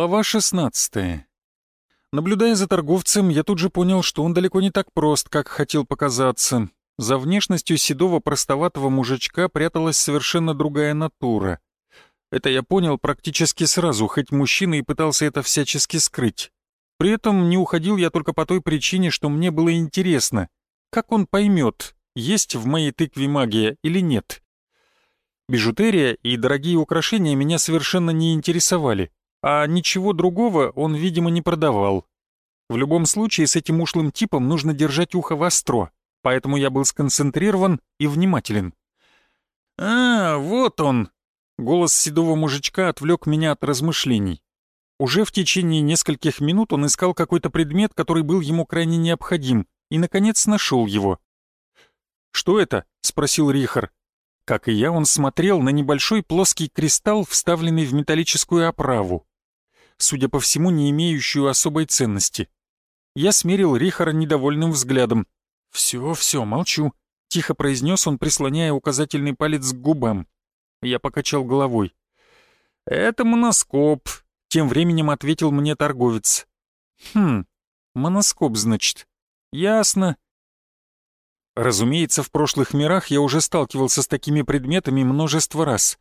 Глава 16. Наблюдая за торговцем, я тут же понял, что он далеко не так прост, как хотел показаться. За внешностью седого простоватого мужичка пряталась совершенно другая натура. Это я понял практически сразу, хоть мужчина и пытался это всячески скрыть. При этом не уходил я только по той причине, что мне было интересно, как он поймет, есть в моей тыкве магия или нет. Бижутерия и дорогие украшения меня совершенно не интересовали, а ничего другого он, видимо, не продавал. В любом случае, с этим ушлым типом нужно держать ухо востро, поэтому я был сконцентрирован и внимателен. «А, вот он!» Голос седого мужичка отвлек меня от размышлений. Уже в течение нескольких минут он искал какой-то предмет, который был ему крайне необходим, и, наконец, нашел его. «Что это?» — спросил Рихар. Как и я, он смотрел на небольшой плоский кристалл, вставленный в металлическую оправу, судя по всему, не имеющую особой ценности. Я смерил Рихара недовольным взглядом. «Все, все, молчу», — тихо произнес он, прислоняя указательный палец к губам. Я покачал головой. «Это моноскоп», — тем временем ответил мне торговец. «Хм, моноскоп, значит. Ясно. Разумеется, в прошлых мирах я уже сталкивался с такими предметами множество раз.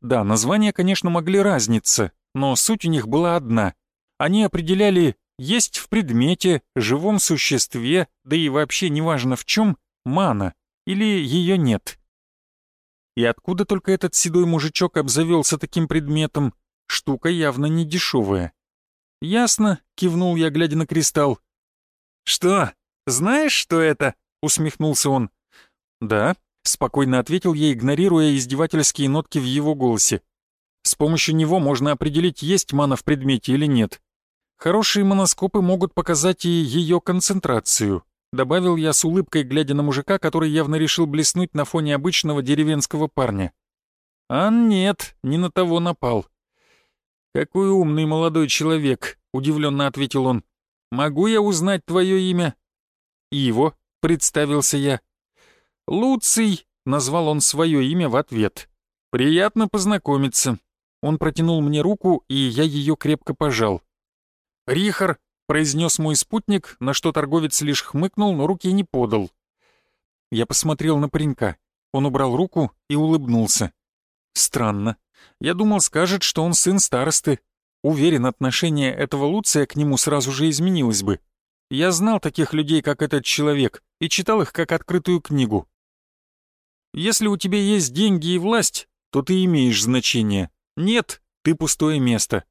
Да, названия, конечно, могли разниться, но суть у них была одна. Они определяли, есть в предмете, живом существе, да и вообще неважно в чем, мана, или ее нет. И откуда только этот седой мужичок обзавелся таким предметом, штука явно не дешевая. «Ясно», — кивнул я, глядя на кристалл. «Что, знаешь, что это?» усмехнулся он. «Да», — спокойно ответил я, игнорируя издевательские нотки в его голосе. «С помощью него можно определить, есть мана в предмете или нет. Хорошие моноскопы могут показать и ее концентрацию», — добавил я с улыбкой, глядя на мужика, который явно решил блеснуть на фоне обычного деревенского парня. «А нет, не на того напал». «Какой умный молодой человек», — удивленно ответил он. «Могу я узнать твое имя?» «И его», представился я. «Луций», — назвал он свое имя в ответ. «Приятно познакомиться». Он протянул мне руку, и я ее крепко пожал. «Рихар», — произнес мой спутник, на что торговец лишь хмыкнул, но руки не подал. Я посмотрел на паренька. Он убрал руку и улыбнулся. Странно. Я думал, скажет, что он сын старосты. Уверен, отношение этого Луция к нему сразу же изменилось бы. Я знал таких людей, как этот человек, и читал их как открытую книгу. Если у тебя есть деньги и власть, то ты имеешь значение. Нет, ты пустое место.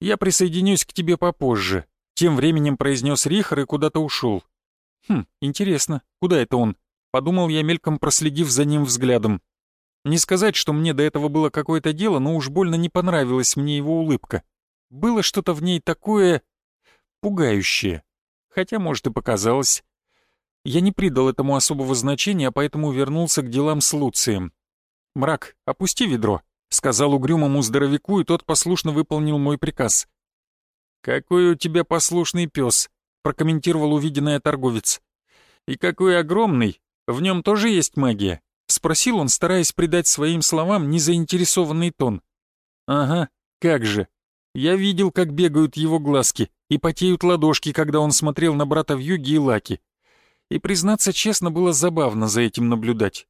Я присоединюсь к тебе попозже. Тем временем произнес Рихар и куда-то ушел. Хм, интересно, куда это он? Подумал я, мельком проследив за ним взглядом. Не сказать, что мне до этого было какое-то дело, но уж больно не понравилась мне его улыбка. Было что-то в ней такое пугающее. Хотя, может, и показалось. Я не придал этому особого значения, а поэтому вернулся к делам с Луцием. «Мрак, опусти ведро», — сказал угрюмому здоровяку, и тот послушно выполнил мой приказ. «Какой у тебя послушный пес», — прокомментировал увиденный торговец. «И какой огромный! В нем тоже есть магия?» — спросил он, стараясь придать своим словам незаинтересованный тон. «Ага, как же. Я видел, как бегают его глазки и потеют ладошки, когда он смотрел на брата в юге и Лаки. И, признаться честно, было забавно за этим наблюдать.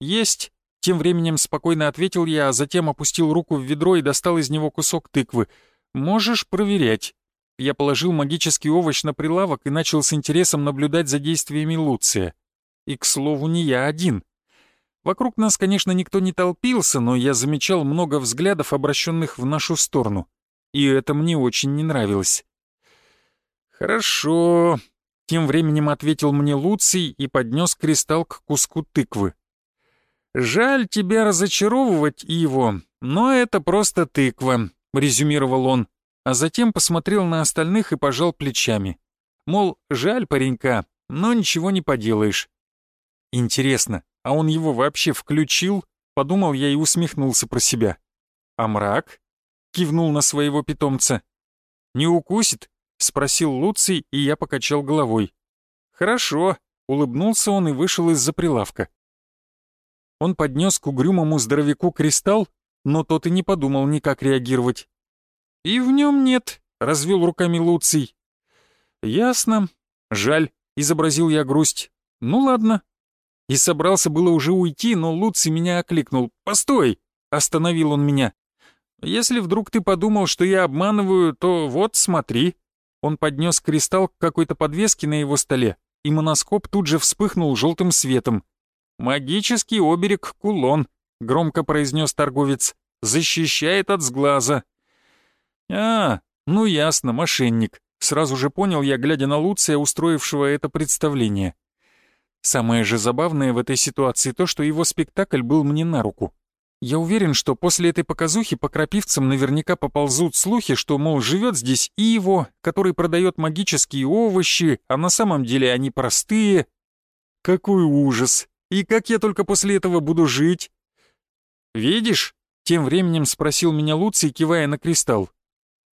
«Есть!» — тем временем спокойно ответил я, а затем опустил руку в ведро и достал из него кусок тыквы. «Можешь проверять». Я положил магический овощ на прилавок и начал с интересом наблюдать за действиями Луция. И, к слову, не я один. Вокруг нас, конечно, никто не толпился, но я замечал много взглядов, обращенных в нашу сторону. И это мне очень не нравилось. «Хорошо», — тем временем ответил мне Луций и поднес кристалл к куску тыквы. «Жаль тебя разочаровывать, его, но это просто тыква», — резюмировал он, а затем посмотрел на остальных и пожал плечами. Мол, жаль паренька, но ничего не поделаешь. Интересно, а он его вообще включил? Подумал я и усмехнулся про себя. А мрак? Кивнул на своего питомца. Не укусит? — спросил Луций, и я покачал головой. «Хорошо», — улыбнулся он и вышел из-за прилавка. Он поднес к угрюмому здоровяку кристалл, но тот и не подумал никак реагировать. «И в нем нет», — развел руками Луций. «Ясно. Жаль», — изобразил я грусть. «Ну ладно». И собрался было уже уйти, но Луций меня окликнул. «Постой!» — остановил он меня. «Если вдруг ты подумал, что я обманываю, то вот, смотри». Он поднес кристалл к какой-то подвеске на его столе, и моноскоп тут же вспыхнул желтым светом. «Магический оберег кулон», — громко произнес торговец, — «защищает от сглаза». «А, ну ясно, мошенник», — сразу же понял я, глядя на Луция, устроившего это представление. Самое же забавное в этой ситуации то, что его спектакль был мне на руку. Я уверен, что после этой показухи по крапивцам наверняка поползут слухи, что, мол, живет здесь и его, который продает магические овощи, а на самом деле они простые. Какой ужас! И как я только после этого буду жить? «Видишь?» — тем временем спросил меня Луций, кивая на кристалл.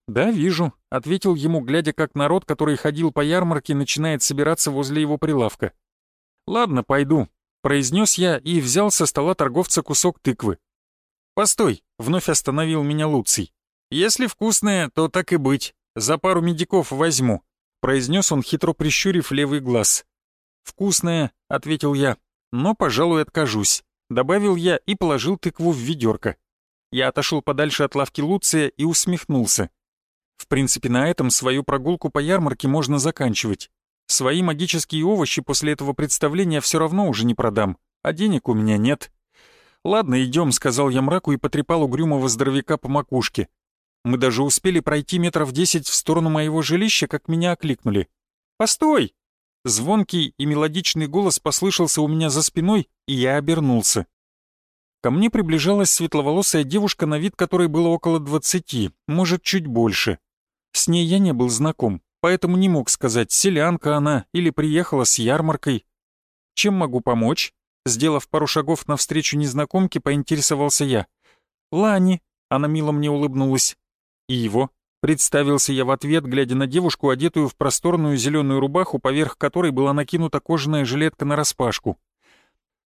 «Да, вижу», — ответил ему, глядя, как народ, который ходил по ярмарке, начинает собираться возле его прилавка. «Ладно, пойду», — произнес я и взял со стола торговца кусок тыквы. «Постой!» — вновь остановил меня Луций. «Если вкусное, то так и быть. За пару медиков возьму», — произнес он, хитро прищурив левый глаз. «Вкусное», — ответил я, — «но, пожалуй, откажусь», — добавил я и положил тыкву в ведерко. Я отошел подальше от лавки Луция и усмехнулся. В принципе, на этом свою прогулку по ярмарке можно заканчивать. Свои магические овощи после этого представления все равно уже не продам, а денег у меня нет. «Ладно, идем», — сказал я мраку и потрепал угрюмого здоровяка по макушке. Мы даже успели пройти метров десять в сторону моего жилища, как меня окликнули. «Постой!» Звонкий и мелодичный голос послышался у меня за спиной, и я обернулся. Ко мне приближалась светловолосая девушка, на вид которой было около двадцати, может, чуть больше. С ней я не был знаком, поэтому не мог сказать, селянка она или приехала с ярмаркой. «Чем могу помочь?» Сделав пару шагов навстречу незнакомке, поинтересовался я. «Лани», — она мило мне улыбнулась. «И его?» — представился я в ответ, глядя на девушку, одетую в просторную зеленую рубаху, поверх которой была накинута кожаная жилетка нараспашку.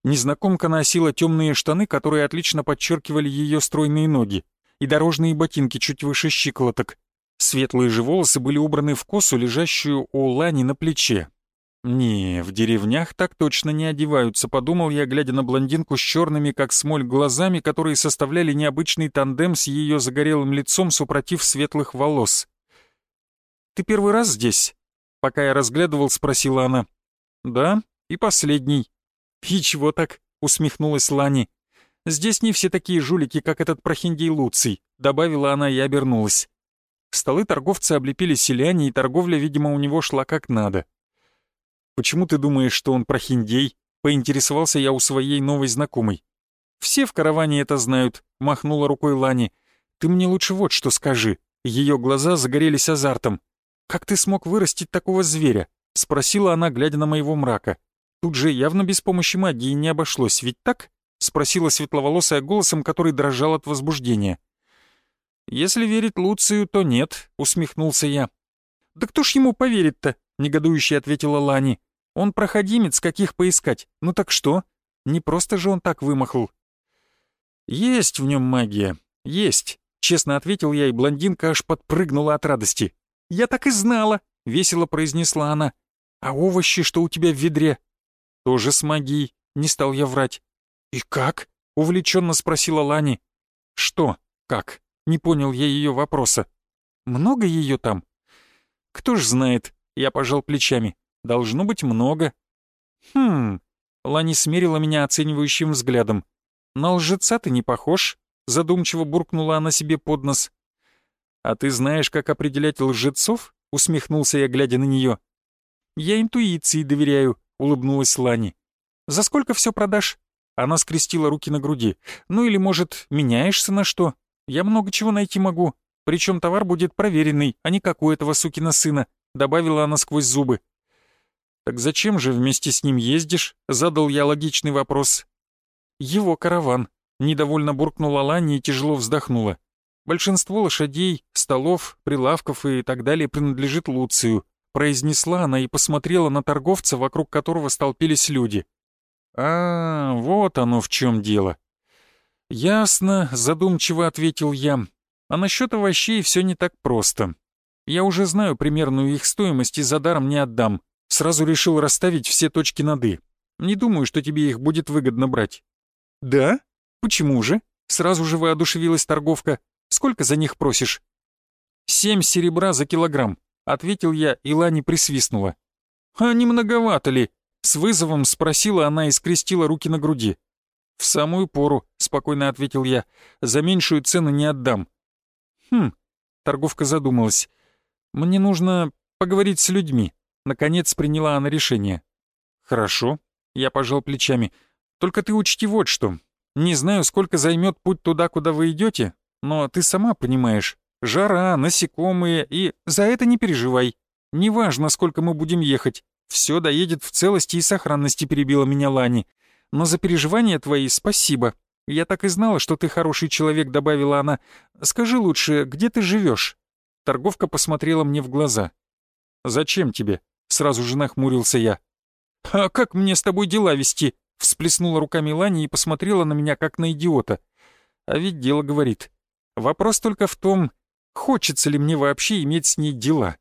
Незнакомка носила темные штаны, которые отлично подчеркивали ее стройные ноги, и дорожные ботинки чуть выше щиколоток. Светлые же волосы были убраны в косу, лежащую у Лани на плече. «Не, в деревнях так точно не одеваются», — подумал я, глядя на блондинку с черными, как смоль, глазами, которые составляли необычный тандем с ее загорелым лицом, супротив светлых волос. «Ты первый раз здесь?» Пока я разглядывал, спросила она. «Да, и последний». «И чего так?» — усмехнулась Лани. «Здесь не все такие жулики, как этот прохиндей Луций», — добавила она и обернулась. Столы торговцы облепили селяне, и торговля, видимо, у него шла как надо. «Почему ты думаешь, что он прохиндей?» — поинтересовался я у своей новой знакомой. «Все в караване это знают», — махнула рукой Лани. «Ты мне лучше вот что скажи». Ее глаза загорелись азартом. «Как ты смог вырастить такого зверя?» — спросила она, глядя на моего мрака. «Тут же явно без помощи магии не обошлось, ведь так?» — спросила светловолосая голосом, который дрожал от возбуждения. «Если верить Луцию, то нет», — усмехнулся я. «Да кто ж ему поверит-то?» — негодующе ответила Лани. Он проходимец, каких поискать. Ну так что? Не просто же он так вымахал. Есть в нем магия. Есть. Честно ответил я, и блондинка аж подпрыгнула от радости. «Я так и знала!» — весело произнесла она. «А овощи, что у тебя в ведре?» «Тоже с магией», — не стал я врать. «И как?» — увлеченно спросила Лани. «Что? Как?» — не понял я ее вопроса. «Много ее там?» «Кто ж знает?» — я пожал плечами. Должно быть много. Хм, Лани смерила меня оценивающим взглядом. На лжеца ты не похож, задумчиво буркнула она себе под нос. А ты знаешь, как определять лжецов? Усмехнулся я, глядя на нее. Я интуиции доверяю, улыбнулась Лани. За сколько все продашь? Она скрестила руки на груди. Ну или, может, меняешься на что? Я много чего найти могу. Причем товар будет проверенный, а не как у этого сукина сына, добавила она сквозь зубы. «Так зачем же вместе с ним ездишь?» — задал я логичный вопрос. «Его караван», — недовольно буркнула Лани и тяжело вздохнула. «Большинство лошадей, столов, прилавков и так далее принадлежит Луцию», — произнесла она и посмотрела на торговца, вокруг которого столпились люди. «А, вот оно в чем дело». «Ясно», — задумчиво ответил я. А насчет овощей все не так просто. Я уже знаю примерную их стоимость и за даром не отдам. Сразу решил расставить все точки над «и». Не думаю, что тебе их будет выгодно брать». «Да? Почему же?» Сразу же воодушевилась торговка. «Сколько за них просишь?» «Семь серебра за килограмм», — ответил я, и Лани присвистнула. «А не многовато ли?» — с вызовом спросила она и скрестила руки на груди. «В самую пору», — спокойно ответил я. «За меньшую цену не отдам». «Хм», — торговка задумалась. «Мне нужно поговорить с людьми». Наконец приняла она решение. «Хорошо», — я пожал плечами. «Только ты учти вот что. Не знаю, сколько займет путь туда, куда вы идете, но ты сама понимаешь. Жара, насекомые и... За это не переживай. Неважно, сколько мы будем ехать. Все доедет в целости и сохранности, перебила меня Лани. Но за переживания твои спасибо. Я так и знала, что ты хороший человек, добавила она. Скажи лучше, где ты живешь? Торговка посмотрела мне в глаза. «Зачем тебе?» — сразу же нахмурился я. «А как мне с тобой дела вести?» — всплеснула руками Лани и посмотрела на меня, как на идиота. А ведь дело говорит. Вопрос только в том, хочется ли мне вообще иметь с ней дела.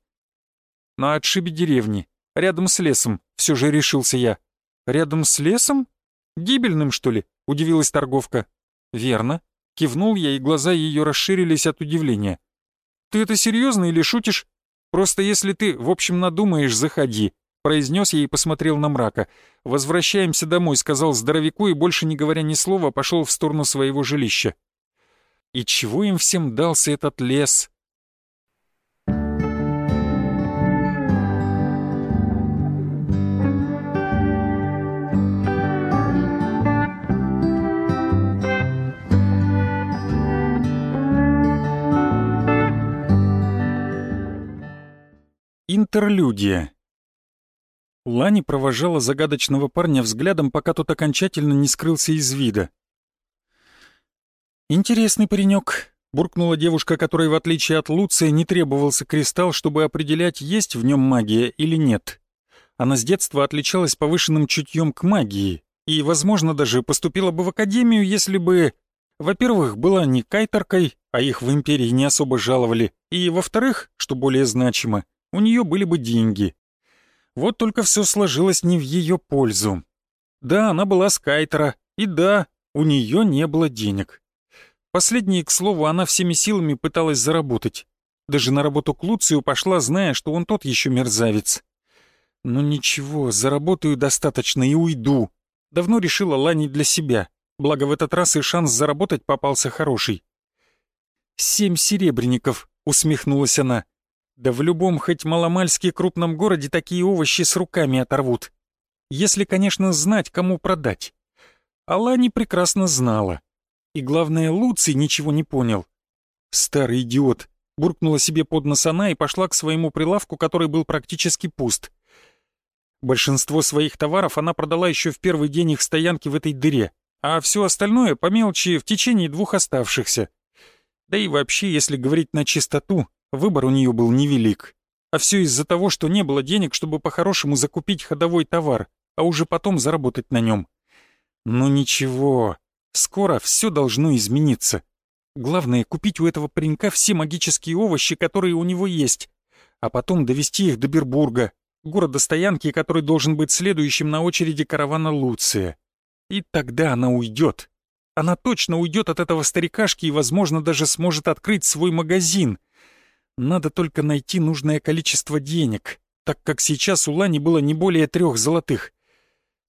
На отшибе деревни, рядом с лесом, все же решился я. «Рядом с лесом? Гибельным, что ли?» — удивилась торговка. «Верно». Кивнул я, и глаза ее расширились от удивления. «Ты это серьезно или шутишь? Просто если ты, в общем, надумаешь, заходи», — произнес я и посмотрел на мрака. «Возвращаемся домой», — сказал здоровяку и, больше не говоря ни слова, пошел в сторону своего жилища. И чего им всем дался этот лес? Интерлюдия. Лани провожала загадочного парня взглядом, пока тот окончательно не скрылся из вида. «Интересный паренек», — буркнула девушка, которой, в отличие от Луция, не требовался кристалл, чтобы определять, есть в нем магия или нет. Она с детства отличалась повышенным чутьем к магии и, возможно, даже поступила бы в академию, если бы... Во-первых, была не кайтеркой, а их в Империи не особо жаловали, и, во-вторых, что более значимо — у нее были бы деньги. Вот только все сложилось не в ее пользу. Да, она была скайтера, и да, у нее не было денег. Последние, к слову, она всеми силами пыталась заработать. Даже на работу к Луцию пошла, зная, что он тот еще мерзавец. Ну ничего, заработаю достаточно и уйду. Давно решила Лани для себя, благо в этот раз и шанс заработать попался хороший. «Семь серебряников», — усмехнулась она. Да в любом, хоть маломальски крупном городе такие овощи с руками оторвут. Если, конечно, знать, кому продать. Алани прекрасно знала. И главное, Луций ничего не понял. Старый идиот. Буркнула себе под нос она и пошла к своему прилавку, который был практически пуст. Большинство своих товаров она продала еще в первый день их стоянки в этой дыре, а все остальное по мелочи в течение двух оставшихся. Да и вообще, если говорить на чистоту, Выбор у нее был невелик. А все из-за того, что не было денег, чтобы по-хорошему закупить ходовой товар, а уже потом заработать на нем. Но ничего, скоро все должно измениться. Главное, купить у этого паренька все магические овощи, которые у него есть, а потом довести их до Бербурга, города-стоянки, который должен быть следующим на очереди каравана Луция. И тогда она уйдет. Она точно уйдет от этого старикашки и, возможно, даже сможет открыть свой магазин — надо только найти нужное количество денег, так как сейчас у Лани было не более трех золотых.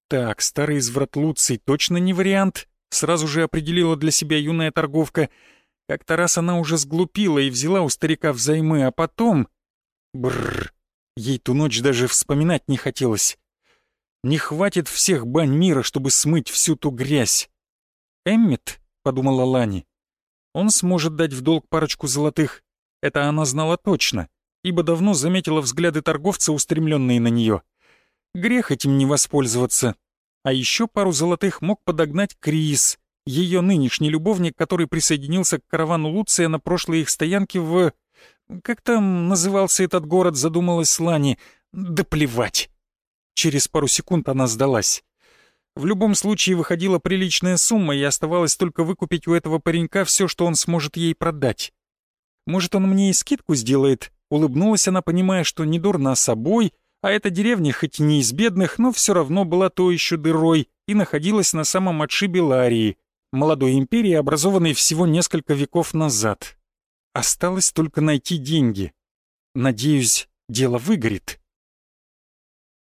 Так, старый изврат Луций точно не вариант, сразу же определила для себя юная торговка. Как-то раз она уже сглупила и взяла у старика взаймы, а потом... Бррр, ей ту ночь даже вспоминать не хотелось. Не хватит всех бань мира, чтобы смыть всю ту грязь. «Эммит», — подумала Лани, — «он сможет дать в долг парочку золотых, это она знала точно, ибо давно заметила взгляды торговца, устремленные на нее. Грех этим не воспользоваться. А еще пару золотых мог подогнать Крис, ее нынешний любовник, который присоединился к каравану Луция на прошлой их стоянке в... Как там назывался этот город, задумалась Лани. Да плевать. Через пару секунд она сдалась. В любом случае выходила приличная сумма, и оставалось только выкупить у этого паренька все, что он сможет ей продать. Может, он мне и скидку сделает?» Улыбнулась она, понимая, что не дурна собой, а эта деревня хоть и не из бедных, но все равно была то еще дырой и находилась на самом отшибе Ларии, молодой империи, образованной всего несколько веков назад. Осталось только найти деньги. Надеюсь, дело выгорит.